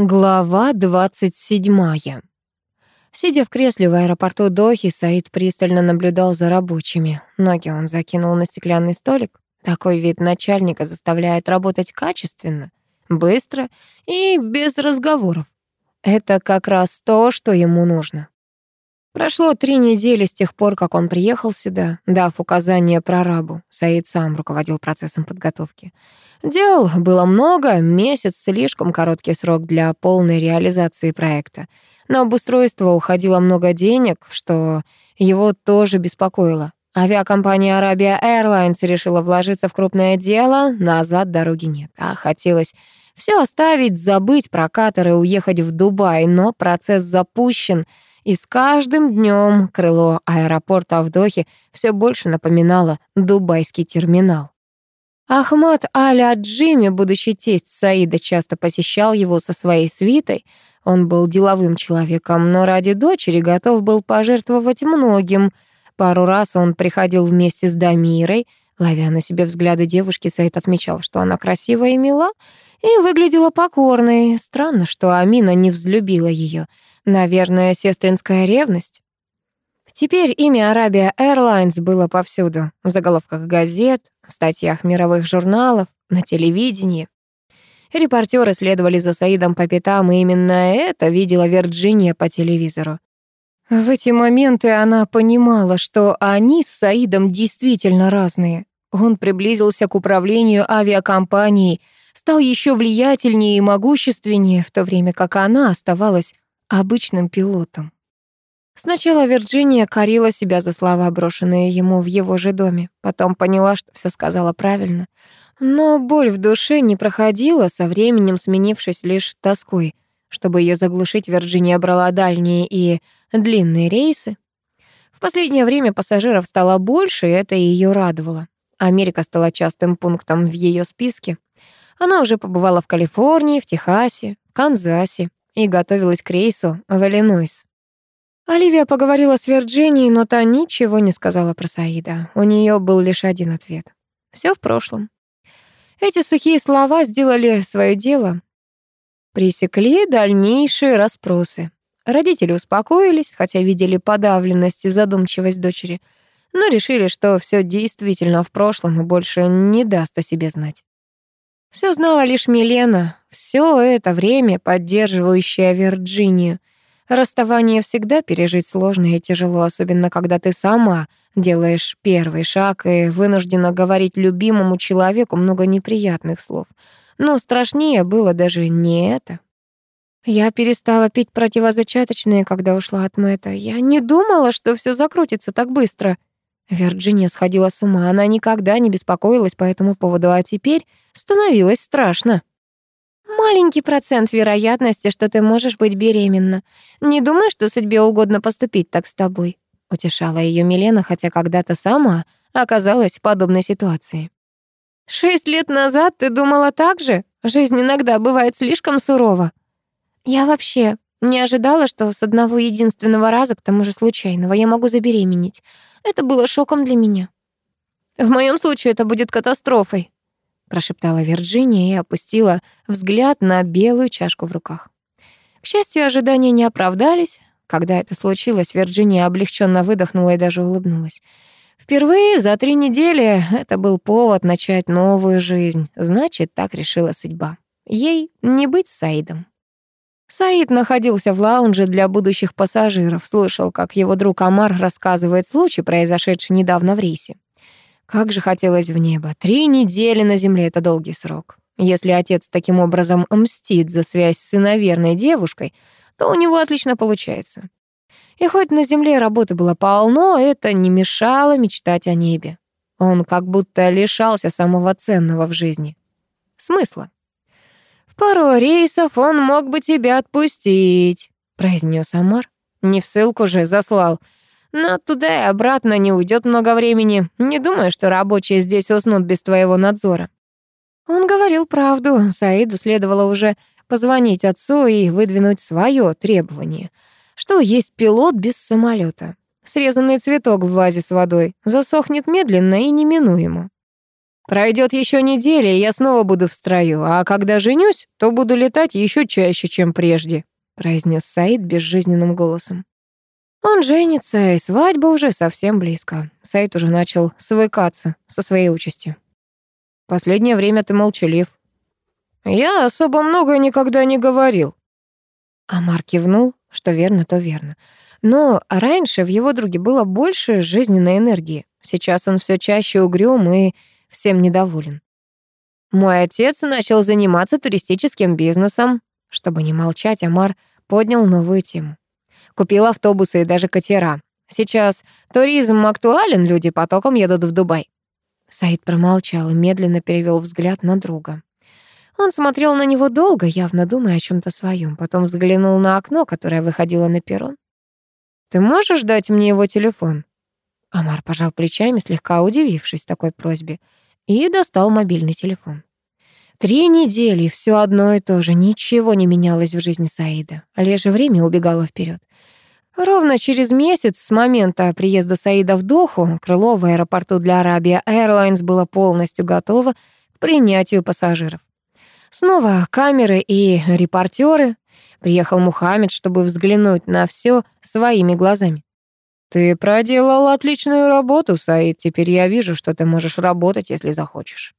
Глава 27. Сидя в кресле в аэропорту Дохи, Саид пристально наблюдал за рабочими. Ноги он закинул на стеклянный столик. Такой вид начальника заставляет работать качественно, быстро и без разговоров. Это как раз то, что ему нужно. Прошло три недели с тех пор, как он приехал сюда, дав указание прорабу. Саид сам руководил процессом подготовки. Дел было много, месяц — слишком короткий срок для полной реализации проекта. На обустройство уходило много денег, что его тоже беспокоило. Авиакомпания Arabia Airlines решила вложиться в крупное дело, назад дороги нет. А хотелось все оставить, забыть про Катар и уехать в Дубай, но процесс запущен — и с каждым днем крыло аэропорта в Дохе все больше напоминало дубайский терминал. Ахмад Аль-Аджими, будущий тесть Саида, часто посещал его со своей свитой. Он был деловым человеком, но ради дочери готов был пожертвовать многим. Пару раз он приходил вместе с Дамирой. Ловя на себе взгляды девушки, Саид отмечал, что она красивая и мила, и выглядела покорной. Странно, что Амина не взлюбила ее. Наверное, сестринская ревность. Теперь имя Arabia Airlines было повсюду. В заголовках газет, в статьях мировых журналов, на телевидении. Репортеры следовали за Саидом по пятам, и именно это видела Вирджиния по телевизору. В эти моменты она понимала, что они с Саидом действительно разные. Он приблизился к управлению авиакомпанией, стал еще влиятельнее и могущественнее, в то время как она оставалась обычным пилотом. Сначала Вирджиния корила себя за слова, брошенные ему в его же доме. Потом поняла, что все сказала правильно. Но боль в душе не проходила, со временем сменившись лишь тоской. Чтобы ее заглушить, Вирджиния брала дальние и длинные рейсы. В последнее время пассажиров стало больше, и это ее радовало. Америка стала частым пунктом в ее списке. Она уже побывала в Калифорнии, в Техасе, Канзасе, и готовилась к рейсу в Иллинойс. Оливия поговорила с Вирджинией, но та ничего не сказала про Саида. У нее был лишь один ответ. Все в прошлом. Эти сухие слова сделали свое дело. Пресекли дальнейшие расспросы. Родители успокоились, хотя видели подавленность и задумчивость дочери, но решили, что все действительно в прошлом и больше не даст о себе знать. Все знала лишь Милена, все это время поддерживающая Вирджинию. Расставание всегда пережить сложно и тяжело, особенно когда ты сама делаешь первый шаг и вынуждена говорить любимому человеку много неприятных слов. Но страшнее было даже не это. Я перестала пить противозачаточные, когда ушла от Мэтта. Я не думала, что все закрутится так быстро. Вирджиния сходила с ума, она никогда не беспокоилась по этому поводу, а теперь становилось страшно. Маленький процент вероятности, что ты можешь быть беременна. Не думай, что судьбе угодно поступить так с тобой, утешала ее Милена, хотя когда-то сама оказалась в подобной ситуации. Шесть лет назад ты думала так же? Жизнь иногда бывает слишком сурова. Я вообще не ожидала, что с одного единственного раза, к тому же случайного, я могу забеременеть. Это было шоком для меня. В моем случае это будет катастрофой, прошептала Вирджиния и опустила взгляд на белую чашку в руках. К счастью, ожидания не оправдались. Когда это случилось, Вирджиния облегченно выдохнула и даже улыбнулась. Впервые за три недели это был повод начать новую жизнь. Значит, так решила судьба. Ей не быть Саидом. Саид находился в лаунже для будущих пассажиров, слышал, как его друг Амар рассказывает случай, произошедший недавно в рейсе. Как же хотелось в небо. Три недели на земле — это долгий срок. Если отец таким образом мстит за связь с сыноверной девушкой, то у него отлично получается. И хоть на земле работы было полно, это не мешало мечтать о небе. Он как будто лишался самого ценного в жизни — смысла пару рейсов он мог бы тебя отпустить», — произнес Амар. «Не в ссылку же заслал. Но туда и обратно не уйдет много времени. Не думаю, что рабочие здесь уснут без твоего надзора». Он говорил правду. Саиду следовало уже позвонить отцу и выдвинуть свое требование. Что есть пилот без самолета? Срезанный цветок в вазе с водой засохнет медленно и неминуемо. Пройдет еще неделя, и я снова буду в строю, а когда женюсь, то буду летать еще чаще, чем прежде», произнес Саид безжизненным голосом. Он женится, и свадьба уже совсем близко. Саид уже начал свыкаться со своей участью. «Последнее время ты молчалив». «Я особо много никогда не говорил». Амар кивнул, что верно, то верно. Но раньше в его друге было больше жизненной энергии. Сейчас он все чаще угрюм и всем недоволен. Мой отец начал заниматься туристическим бизнесом. Чтобы не молчать, Амар поднял новую тему. Купил автобусы и даже катера. Сейчас туризм актуален, люди потоком едут в Дубай. Саид промолчал и медленно перевел взгляд на друга. Он смотрел на него долго, явно думая о чем то своем, потом взглянул на окно, которое выходило на перрон. «Ты можешь дать мне его телефон?» Амар пожал плечами, слегка удивившись такой просьбе, и достал мобильный телефон. Три недели, все одно и то же, ничего не менялось в жизни Саида, лишь время убегало вперед. Ровно через месяц с момента приезда Саида в Доху крыло в аэропорту для Arabia Airlines было полностью готово к принятию пассажиров. Снова камеры и репортеры. Приехал Мухаммед, чтобы взглянуть на все своими глазами. «Ты проделал отличную работу, Саид. Теперь я вижу, что ты можешь работать, если захочешь».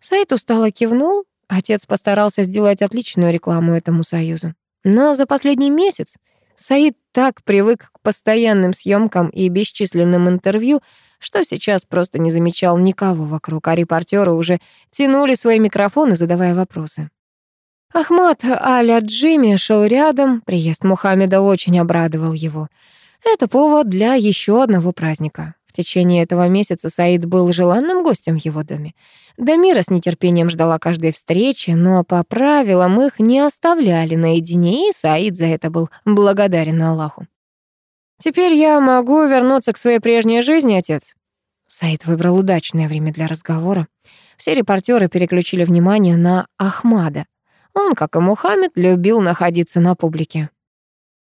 Саид устало кивнул. Отец постарался сделать отличную рекламу этому союзу. Но за последний месяц Саид так привык к постоянным съемкам и бесчисленным интервью, что сейчас просто не замечал никого вокруг, а репортеры уже тянули свои микрофоны, задавая вопросы. Ахмад Аля Джимми шел рядом, приезд Мухаммеда очень обрадовал его. Это повод для еще одного праздника. В течение этого месяца Саид был желанным гостем в его доме. Дамира с нетерпением ждала каждой встречи, но по правилам их не оставляли наедине, и Саид за это был благодарен Аллаху. «Теперь я могу вернуться к своей прежней жизни, отец?» Саид выбрал удачное время для разговора. Все репортеры переключили внимание на Ахмада. Он, как и Мухаммед, любил находиться на публике.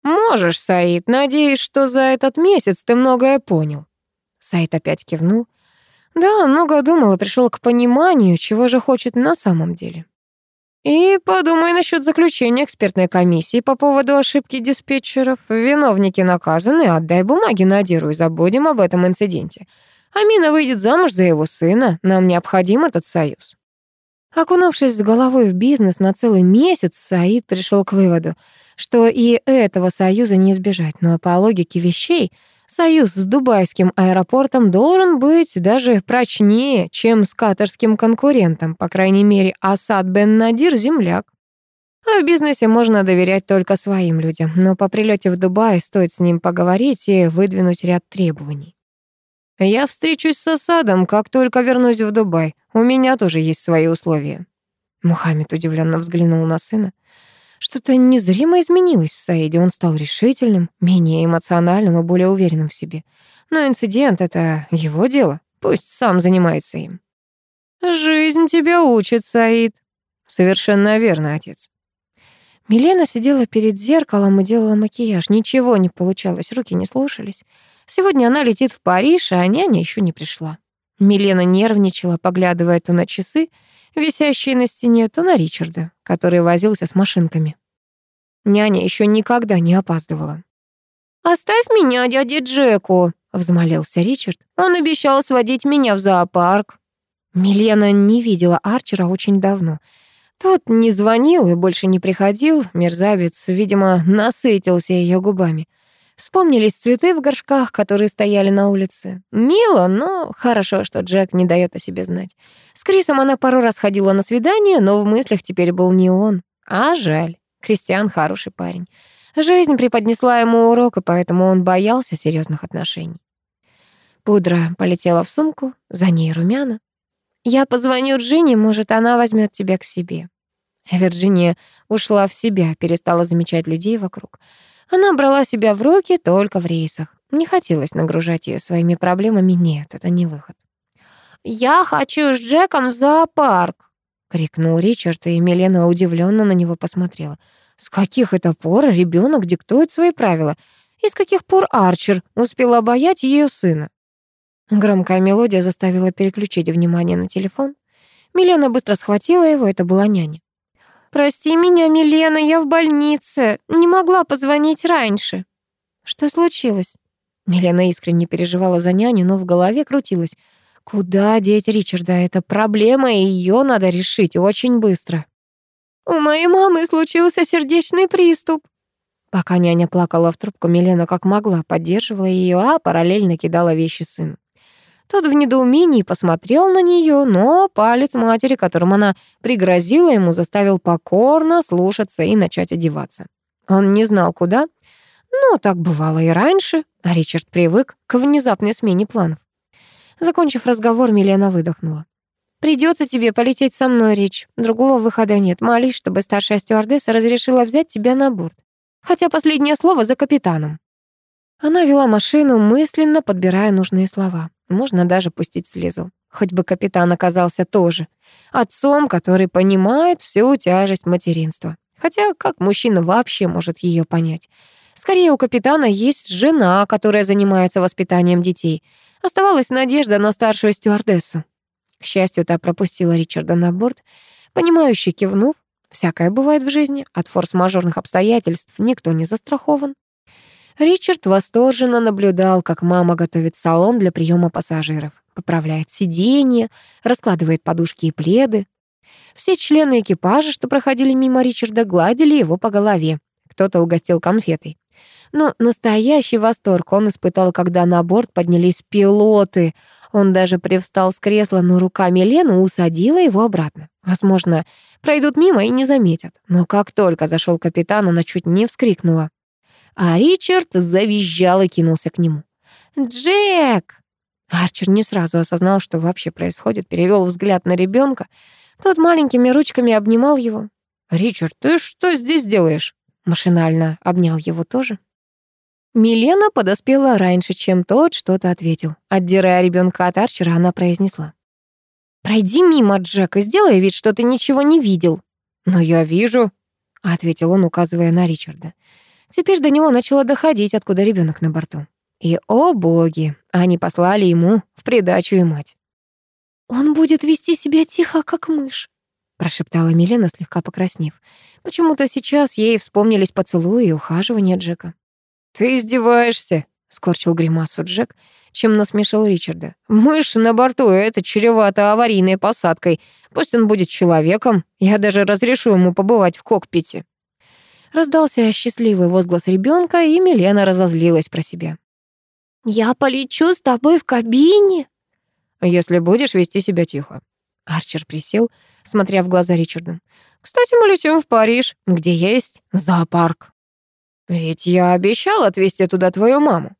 «Можешь, Саид. Надеюсь, что за этот месяц ты многое понял». Сайт опять кивнул. Да, много думал и пришел к пониманию, чего же хочет на самом деле. И подумай насчет заключения экспертной комиссии по поводу ошибки диспетчеров. Виновники наказаны, отдай бумаги Надиру и забудем об этом инциденте. Амина выйдет замуж за его сына, нам необходим этот союз. Окунувшись с головой в бизнес на целый месяц, Саид пришел к выводу, что и этого союза не избежать, но по логике вещей — Союз с дубайским аэропортом должен быть даже прочнее, чем с катарским конкурентом, по крайней мере, Асад бен Надир — земляк. А в бизнесе можно доверять только своим людям, но по прилете в Дубай стоит с ним поговорить и выдвинуть ряд требований. Я встречусь с Асадом, как только вернусь в Дубай. У меня тоже есть свои условия. Мухаммед удивленно взглянул на сына. Что-то незримо изменилось в Саиде. Он стал решительным, менее эмоциональным и более уверенным в себе. Но инцидент — это его дело. Пусть сам занимается им. «Жизнь тебя учит, Саид». «Совершенно верно, отец». Милена сидела перед зеркалом и делала макияж. Ничего не получалось, руки не слушались. Сегодня она летит в Париж, а няня еще не пришла. Милена нервничала, поглядывая то на часы, висящие на стене, то на Ричарда, который возился с машинками. Няня еще никогда не опаздывала. «Оставь меня дяде Джеку», — взмолился Ричард. «Он обещал сводить меня в зоопарк». Милена не видела Арчера очень давно. Тот не звонил и больше не приходил. Мерзавец, видимо, насытился ее губами. Вспомнились цветы в горшках, которые стояли на улице. Мило, но хорошо, что Джек не дает о себе знать. С Крисом она пару раз ходила на свидание, но в мыслях теперь был не он. А жаль. Кристиан хороший парень. Жизнь преподнесла ему урок, и поэтому он боялся серьезных отношений. Пудра полетела в сумку, за ней румяна. «Я позвоню Джинни, может, она возьмет тебя к себе». Вирджиния ушла в себя, перестала замечать людей вокруг. Она брала себя в руки только в рейсах. Не хотелось нагружать ее своими проблемами. Нет, это не выход. «Я хочу с Джеком в зоопарк!» — крикнул Ричард, и Милена удивленно на него посмотрела. «С каких это пор ребенок диктует свои правила? И с каких пор Арчер успел обаять ее сына?» Громкая мелодия заставила переключить внимание на телефон. Милена быстро схватила его, это была няня. «Прости меня, Милена, я в больнице. Не могла позвонить раньше». «Что случилось?» Милена искренне переживала за няню, но в голове крутилась. «Куда деть Ричарда? Это проблема, и ее надо решить очень быстро». «У моей мамы случился сердечный приступ». Пока няня плакала в трубку, Милена как могла поддерживала ее, а параллельно кидала вещи сыну. Тот в недоумении посмотрел на нее, но палец матери, которым она пригрозила ему, заставил покорно слушаться и начать одеваться. Он не знал, куда, но так бывало и раньше, а Ричард привык к внезапной смене планов. Закончив разговор, Милена выдохнула. «Придется тебе полететь со мной, Рич. Другого выхода нет. Молись, чтобы старшая стюардесса разрешила взять тебя на борт. Хотя последнее слово за капитаном». Она вела машину, мысленно подбирая нужные слова. Можно даже пустить слезу. Хоть бы капитан оказался тоже. Отцом, который понимает всю тяжесть материнства. Хотя как мужчина вообще может ее понять? Скорее, у капитана есть жена, которая занимается воспитанием детей. Оставалась надежда на старшую стюардессу. К счастью, та пропустила Ричарда на борт, понимающе кивнув. Всякое бывает в жизни, от форс-мажорных обстоятельств никто не застрахован. Ричард восторженно наблюдал, как мама готовит салон для приема пассажиров, поправляет сиденье, раскладывает подушки и пледы. Все члены экипажа, что проходили мимо Ричарда, гладили его по голове. Кто-то угостил конфетой. Но настоящий восторг он испытал, когда на борт поднялись пилоты. Он даже привстал с кресла, но рука Милены усадила его обратно. Возможно, пройдут мимо и не заметят. Но как только зашел капитан, она чуть не вскрикнула а Ричард завизжал и кинулся к нему. «Джек!» Арчер не сразу осознал, что вообще происходит, перевел взгляд на ребенка. Тот маленькими ручками обнимал его. «Ричард, ты что здесь делаешь?» Машинально обнял его тоже. Милена подоспела раньше, чем тот что-то ответил. Отдирая ребенка от Арчера, она произнесла. «Пройди мимо, Джек, и сделай вид, что ты ничего не видел». «Но я вижу», — ответил он, указывая на Ричарда. Теперь до него начало доходить, откуда ребенок на борту. И, о боги, они послали ему в придачу и мать. «Он будет вести себя тихо, как мышь», — прошептала Милена, слегка покраснев. Почему-то сейчас ей вспомнились поцелуи и ухаживания Джека. «Ты издеваешься?» — скорчил гримасу Джек, чем насмешил Ричарда. «Мышь на борту — это чревато аварийной посадкой. Пусть он будет человеком. Я даже разрешу ему побывать в кокпите». Раздался счастливый возглас ребенка, и Милена разозлилась про себя. «Я полечу с тобой в кабине?» «Если будешь вести себя тихо». Арчер присел, смотря в глаза Ричарду. «Кстати, мы летим в Париж, где есть зоопарк». «Ведь я обещал отвезти туда твою маму».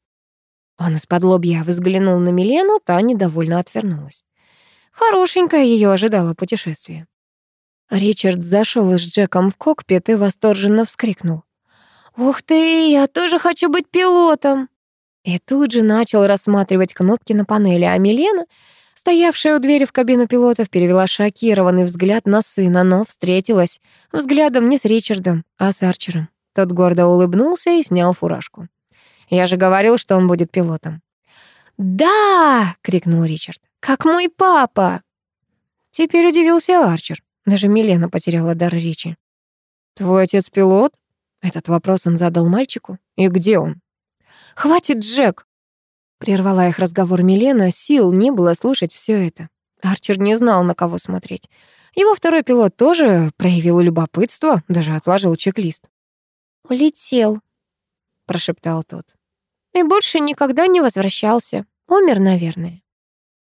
Он из-под лобья взглянул на Милену, та недовольно отвернулась. Хорошенькое ее ожидало путешествие. Ричард зашел с Джеком в кокпит и восторженно вскрикнул. «Ух ты, я тоже хочу быть пилотом!» И тут же начал рассматривать кнопки на панели, а Милена, стоявшая у двери в кабину пилотов, перевела шокированный взгляд на сына, но встретилась взглядом не с Ричардом, а с Арчером. Тот гордо улыбнулся и снял фуражку. «Я же говорил, что он будет пилотом». «Да!» — крикнул Ричард. «Как мой папа!» Теперь удивился Арчер. Даже Милена потеряла дар речи. «Твой отец пилот?» Этот вопрос он задал мальчику. «И где он?» «Хватит, Джек!» Прервала их разговор Милена, сил не было слушать все это. Арчер не знал, на кого смотреть. Его второй пилот тоже проявил любопытство, даже отложил чек-лист. «Улетел», — прошептал тот. «И больше никогда не возвращался. Умер, наверное».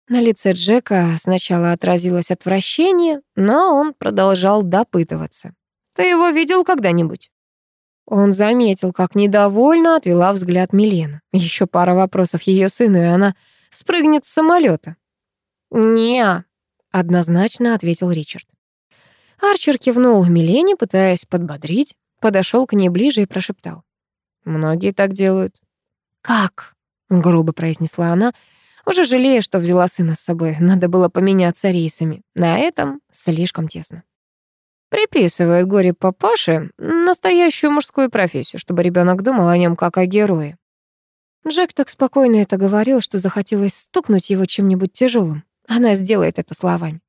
На лице Джека сначала отразилось отвращение, но он продолжал допытываться. «Ты его видел когда-нибудь?» Он заметил, как недовольно отвела взгляд Милена. Еще пара вопросов ее сыну, и она спрыгнет с самолета. не однозначно ответил Ричард. Арчер кивнул Милене, пытаясь подбодрить, подошел к ней ближе и прошептал. «Многие так делают». «Как?» — грубо произнесла она, уже жалея, что взяла сына с собой, надо было поменяться рейсами. На этом слишком тесно. Приписывает горе папаше настоящую мужскую профессию, чтобы ребенок думал о нем как о герое. Джек так спокойно это говорил, что захотелось стукнуть его чем-нибудь тяжелым. Она сделает это словами.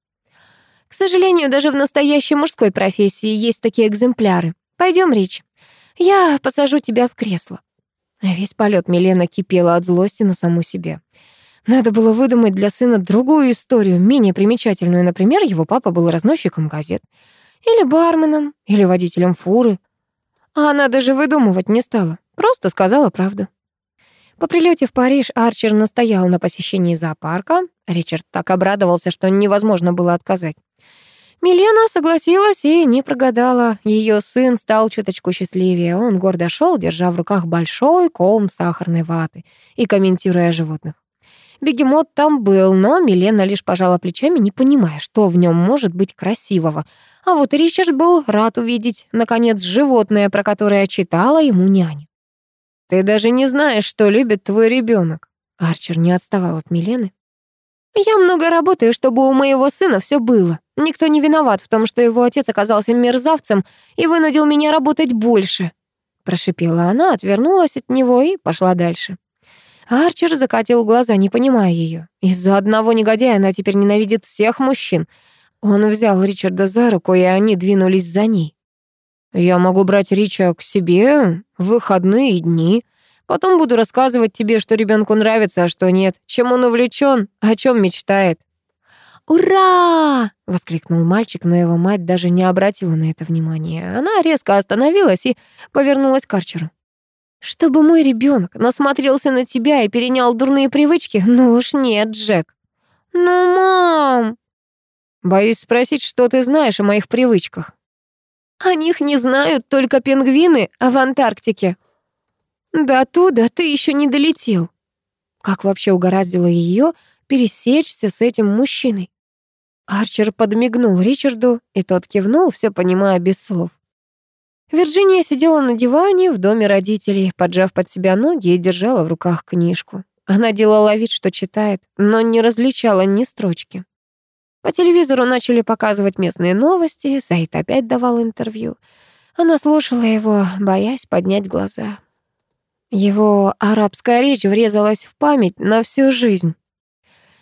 К сожалению, даже в настоящей мужской профессии есть такие экземпляры. Пойдем, Рич. Я посажу тебя в кресло. Весь полет Милена кипела от злости на саму себя. Надо было выдумать для сына другую историю, менее примечательную. Например, его папа был разносчиком газет. Или барменом, или водителем фуры. А она даже выдумывать не стала, просто сказала правду. По прилете в Париж Арчер настоял на посещении зоопарка. Ричард так обрадовался, что невозможно было отказать. Милена согласилась и не прогадала. Ее сын стал чуточку счастливее. Он гордо шел, держа в руках большой ком сахарной ваты и комментируя животных. Бегемот там был, но Милена лишь пожала плечами, не понимая, что в нем может быть красивого. А вот Ричард был рад увидеть, наконец, животное, про которое читала ему няня. «Ты даже не знаешь, что любит твой ребенок. Арчер не отставал от Милены. «Я много работаю, чтобы у моего сына все было. Никто не виноват в том, что его отец оказался мерзавцем и вынудил меня работать больше», прошипела она, отвернулась от него и пошла дальше. Арчер закатил глаза, не понимая ее. Из-за одного негодяя она теперь ненавидит всех мужчин. Он взял Ричарда за руку, и они двинулись за ней. «Я могу брать Рича к себе в выходные дни. Потом буду рассказывать тебе, что ребенку нравится, а что нет, чем он увлечен, о чем мечтает». «Ура!» — воскликнул мальчик, но его мать даже не обратила на это внимания. Она резко остановилась и повернулась к Арчеру. Чтобы мой ребенок насмотрелся на тебя и перенял дурные привычки? Ну уж нет, Джек. Ну, мам! Боюсь спросить, что ты знаешь о моих привычках. О них не знают только пингвины, а в Антарктике. До туда ты еще не долетел. Как вообще угораздило ее пересечься с этим мужчиной? Арчер подмигнул Ричарду, и тот кивнул, все понимая без слов. Вирджиния сидела на диване в доме родителей, поджав под себя ноги и держала в руках книжку. Она делала вид, что читает, но не различала ни строчки. По телевизору начали показывать местные новости, Саид опять давал интервью. Она слушала его, боясь поднять глаза. Его арабская речь врезалась в память на всю жизнь.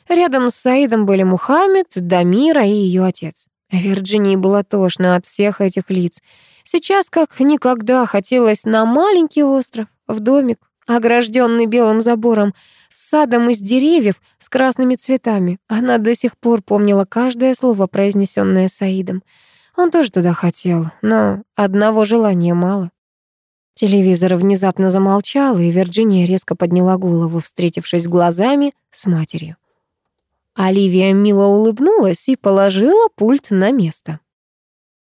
Рядом с Саидом были Мухаммед, Дамира и ее отец. Вирджинии было тошно от всех этих лиц — Сейчас как никогда хотелось на маленький остров, в домик, огражденный белым забором, с садом из деревьев с красными цветами. Она до сих пор помнила каждое слово, произнесенное Саидом. Он тоже туда хотел, но одного желания мало. Телевизор внезапно замолчал, и Вирджиния резко подняла голову, встретившись глазами с матерью. Оливия мило улыбнулась и положила пульт на место.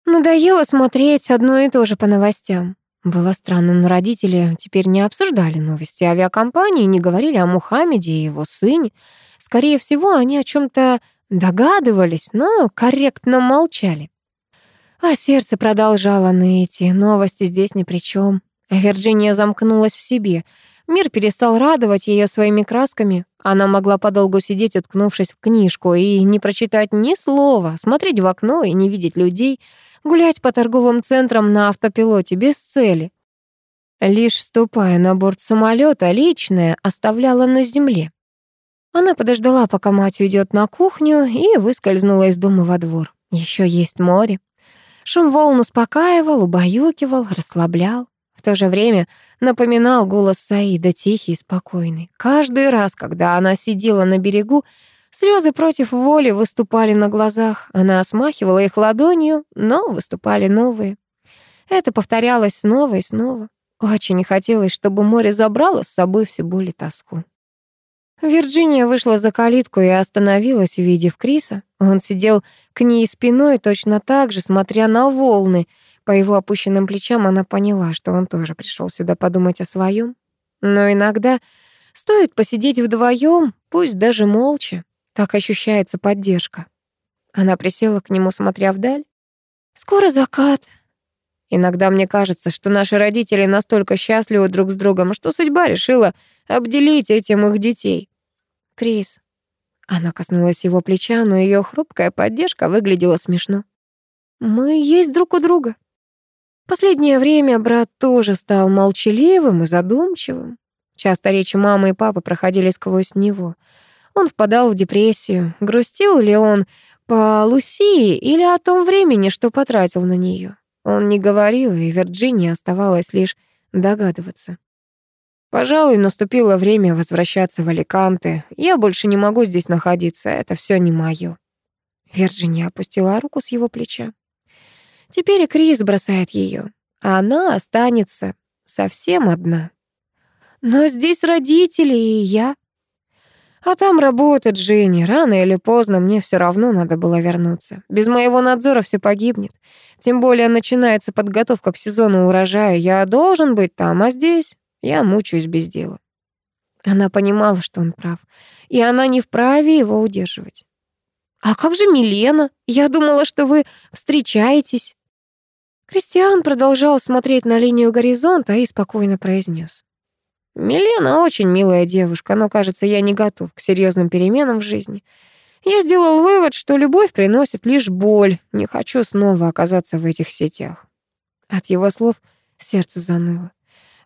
Надоело смотреть одно и то же по новостям. Было странно, но родители теперь не обсуждали новости авиакомпании, не говорили о Мухаммеде и его сыне. Скорее всего, они о чем то догадывались, но корректно молчали. А сердце продолжало ныть, и новости здесь ни при чем. Вирджиния замкнулась в себе. Мир перестал радовать ее своими красками. Она могла подолгу сидеть, уткнувшись в книжку, и не прочитать ни слова, смотреть в окно и не видеть людей — гулять по торговым центрам на автопилоте без цели. Лишь ступая на борт самолета, личное оставляла на земле. Она подождала, пока мать уйдет на кухню, и выскользнула из дома во двор. Еще есть море. Шум волн успокаивал, убаюкивал, расслаблял. В то же время напоминал голос Саида, тихий и спокойный. Каждый раз, когда она сидела на берегу, Слезы против воли выступали на глазах. Она смахивала их ладонью, но выступали новые. Это повторялось снова и снова. Очень не хотелось, чтобы море забрало с собой всю боль и тоску. Вирджиния вышла за калитку и остановилась, увидев Криса. Он сидел к ней спиной точно так же, смотря на волны. По его опущенным плечам она поняла, что он тоже пришел сюда подумать о своем. Но иногда стоит посидеть вдвоем, пусть даже молча, так ощущается поддержка. Она присела к нему, смотря вдаль. «Скоро закат». Иногда мне кажется, что наши родители настолько счастливы друг с другом, что судьба решила обделить этим их детей. Крис. Она коснулась его плеча, но ее хрупкая поддержка выглядела смешно. Мы есть друг у друга. Последнее время брат тоже стал молчаливым и задумчивым. Часто речи мамы и папы проходили сквозь него. Он впадал в депрессию. Грустил ли он по Лусии или о том времени, что потратил на нее? Он не говорил, и Вирджинии оставалось лишь догадываться. Пожалуй, наступило время возвращаться в Аликанте. Я больше не могу здесь находиться, это все не моё. Вирджиния опустила руку с его плеча. Теперь Крис бросает ее, а она останется совсем одна. Но здесь родители и я. А там работает Дженни. Рано или поздно мне все равно надо было вернуться. Без моего надзора все погибнет. Тем более начинается подготовка к сезону урожая. Я должен быть там, а здесь я мучаюсь без дела. Она понимала, что он прав, и она не вправе его удерживать. «А как же Милена? Я думала, что вы встречаетесь». Кристиан продолжал смотреть на линию горизонта и спокойно произнес. «Милена очень милая девушка, но, кажется, я не готов к серьезным переменам в жизни. Я сделал вывод, что любовь приносит лишь боль. Не хочу снова оказаться в этих сетях». От его слов сердце заныло.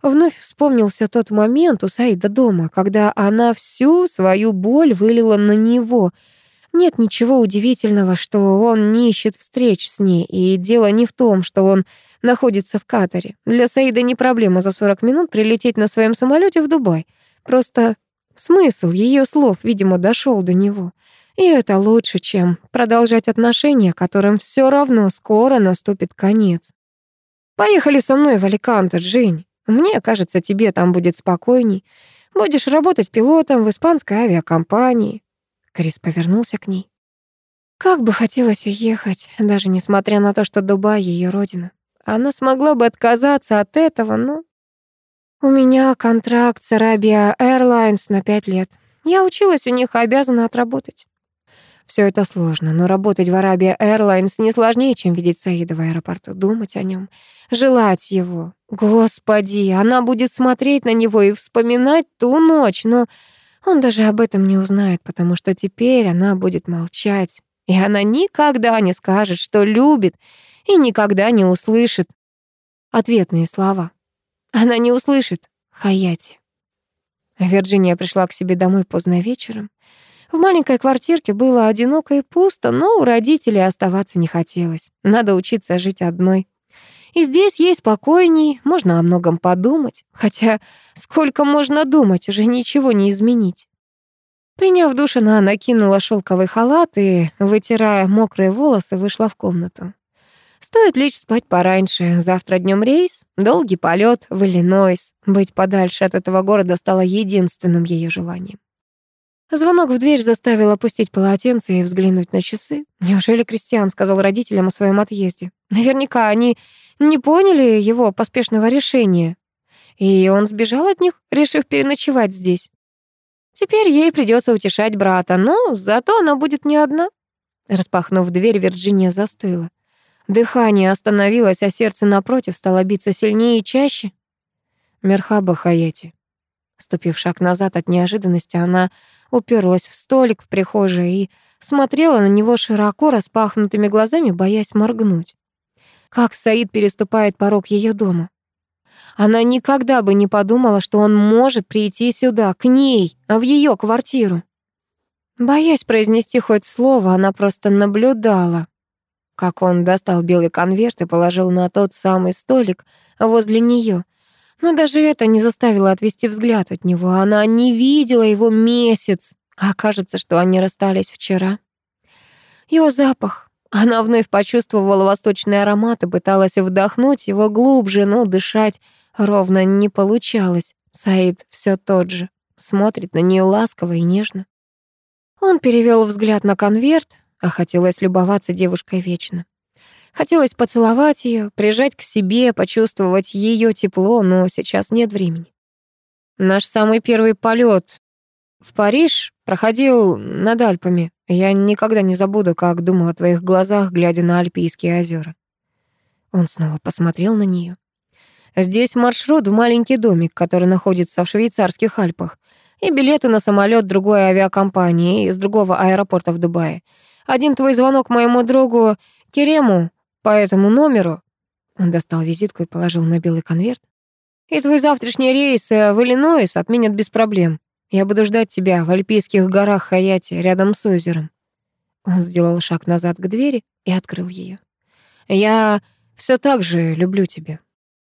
Вновь вспомнился тот момент у Саида дома, когда она всю свою боль вылила на него. Нет ничего удивительного, что он не ищет встреч с ней, и дело не в том, что он находится в Катаре. Для Саида не проблема за 40 минут прилететь на своем самолете в Дубай. Просто смысл ее слов, видимо, дошел до него. И это лучше, чем продолжать отношения, которым все равно скоро наступит конец. «Поехали со мной в Аликанте, Жень. Мне кажется, тебе там будет спокойней. Будешь работать пилотом в испанской авиакомпании». Крис повернулся к ней. Как бы хотелось уехать, даже несмотря на то, что Дубай — ее родина. Она смогла бы отказаться от этого, но... У меня контракт с Arabia Airlines на пять лет. Я училась у них, обязана отработать. Все это сложно, но работать в Arabia Airlines не сложнее, чем видеть Саида в аэропорту, думать о нем, желать его. Господи, она будет смотреть на него и вспоминать ту ночь, но он даже об этом не узнает, потому что теперь она будет молчать, и она никогда не скажет, что любит, и никогда не услышит ответные слова. Она не услышит Хаяти. Вирджиния пришла к себе домой поздно вечером. В маленькой квартирке было одиноко и пусто, но у родителей оставаться не хотелось. Надо учиться жить одной. И здесь ей спокойней, можно о многом подумать. Хотя сколько можно думать, уже ничего не изменить. Приняв душ, она накинула шелковый халат и, вытирая мокрые волосы, вышла в комнату. Стоит лечь спать пораньше. Завтра днем рейс, долгий полет в Иллинойс. Быть подальше от этого города стало единственным ее желанием. Звонок в дверь заставил опустить полотенце и взглянуть на часы. Неужели Кристиан сказал родителям о своем отъезде? Наверняка они не поняли его поспешного решения. И он сбежал от них, решив переночевать здесь. Теперь ей придется утешать брата, но зато она будет не одна. Распахнув дверь, Вирджиния застыла. Дыхание остановилось, а сердце напротив стало биться сильнее и чаще. Мерхаба Хаяти. Ступив шаг назад от неожиданности, она уперлась в столик в прихожей и смотрела на него широко распахнутыми глазами, боясь моргнуть. Как Саид переступает порог ее дома. Она никогда бы не подумала, что он может прийти сюда, к ней, в ее квартиру. Боясь произнести хоть слово, она просто наблюдала, как он достал белый конверт и положил на тот самый столик возле нее. Но даже это не заставило отвести взгляд от него. Она не видела его месяц, а кажется, что они расстались вчера. Его запах. Она вновь почувствовала восточный аромат и пыталась вдохнуть его глубже, но дышать ровно не получалось. Саид все тот же, смотрит на нее ласково и нежно. Он перевел взгляд на конверт, а хотелось любоваться девушкой вечно. Хотелось поцеловать ее, прижать к себе, почувствовать ее тепло, но сейчас нет времени. Наш самый первый полет в Париж проходил над Альпами. Я никогда не забуду, как думал о твоих глазах, глядя на Альпийские озера. Он снова посмотрел на нее. Здесь маршрут в маленький домик, который находится в швейцарских Альпах, и билеты на самолет другой авиакомпании из другого аэропорта в Дубае. Один твой звонок моему другу Керему по этому номеру. Он достал визитку и положил на белый конверт. И твой завтрашний рейс э, в Иллинойс отменят без проблем. Я буду ждать тебя в Альпийских горах Хаяти, рядом с озером». Он сделал шаг назад к двери и открыл ее. «Я все так же люблю тебя.